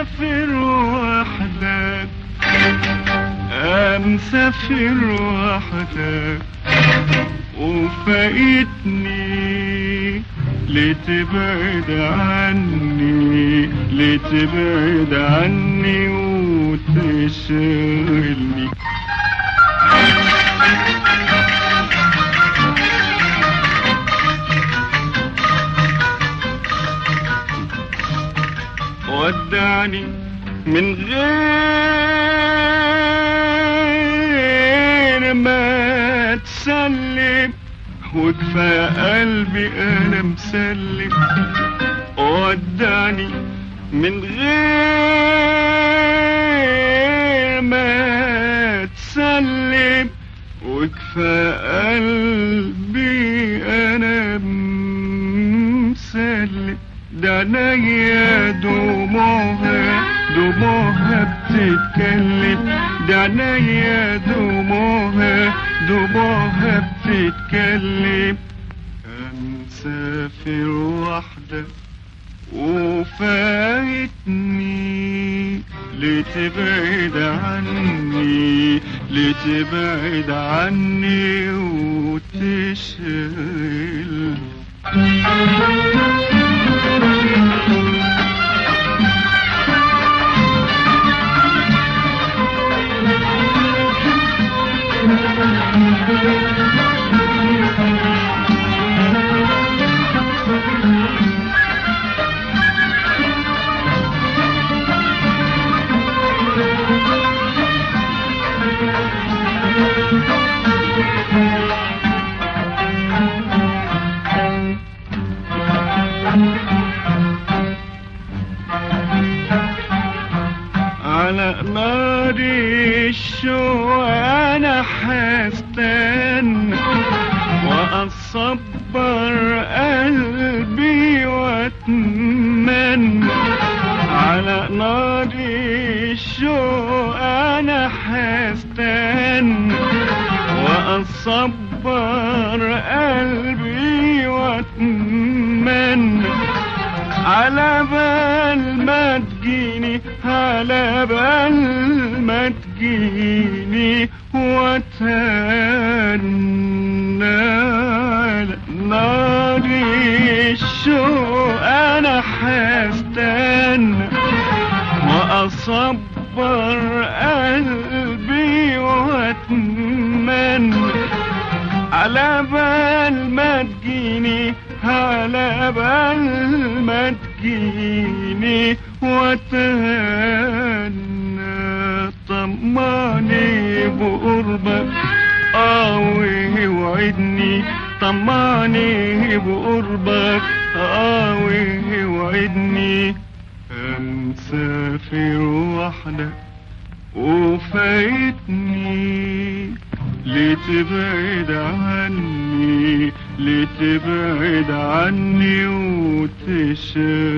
مسافر وحدك. مسافر وحدك. وفايتني. لتبعد عني؟ لتبعد عني وتشغلني؟ ودعني من غير ما تسلم وكفى قلبي أنا مسلم ودعني من غير ما تسلم وكفى قلبي أنا مسلم ده عينيا دموعها دموعها بتتكلم. ده عينيا دموعها دموعها بتتكلم. مسافر وحدك وفايتني. لتبعد عني لتبعد عني وتشغل واصبر قلبي واتمنى على نار الشوق أنا حستنى وأصبر قلبي واتمنى على بال ما تجيني على بال ما تجيني واتهنى نار الشوق أنا حستنى واصبر قلبي واتمنى على بال ما تجيني على بال ما تجيني واتهنى طمعني بقربك آوي وعدني طمعني بقربك آوي وعدني. مسافر وحدك وفايتني. لتبعد عني لتبعد عني وتشغلني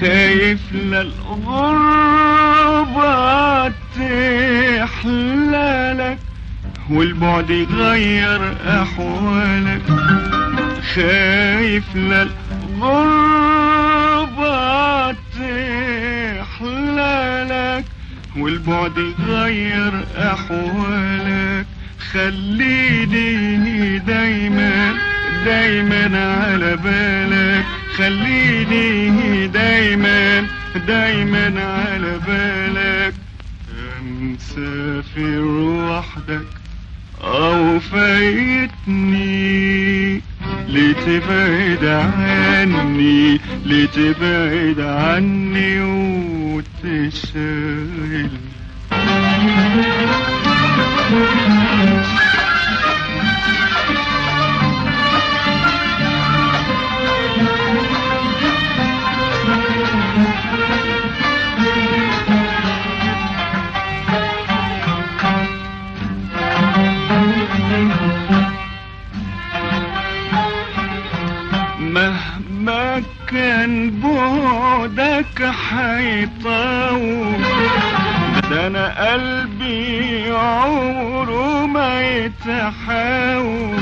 خايف للغربة تحلالك والبعد يغير أحوالك. خايف للغربة تحلالك والبعد يغير أحوالك. خليني دايما دايما على بالك. خليني دايما دايما على بالك. مسافر وحدك أو فايتني. لتبعد عني لتبعد عني وتشغل بعدك حيطول ده أنا قلبي عمره ما يتحاول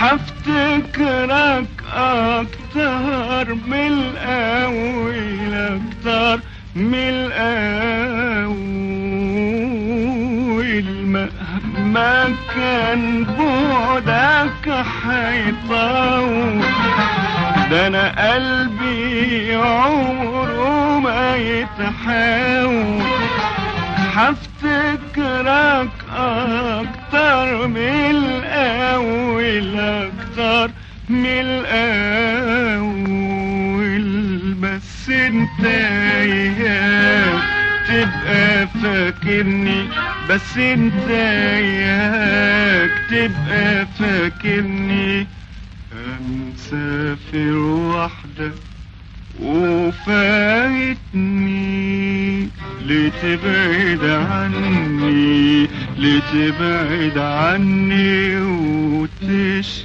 حفتكرك أكتر من الأول أكتر من الأول. مهما كان بعدك حيطول ده أنا قلبي عمره ما يتحاول حفتكرك أكتر من الأول أكتر من الأول. بس أنت ياك تبقى فاكرني. بس أنت ياك تبقى فاكرني. مسافر وحدك وفايتني. لتبعد عني؟ لتبعد عني وتشغل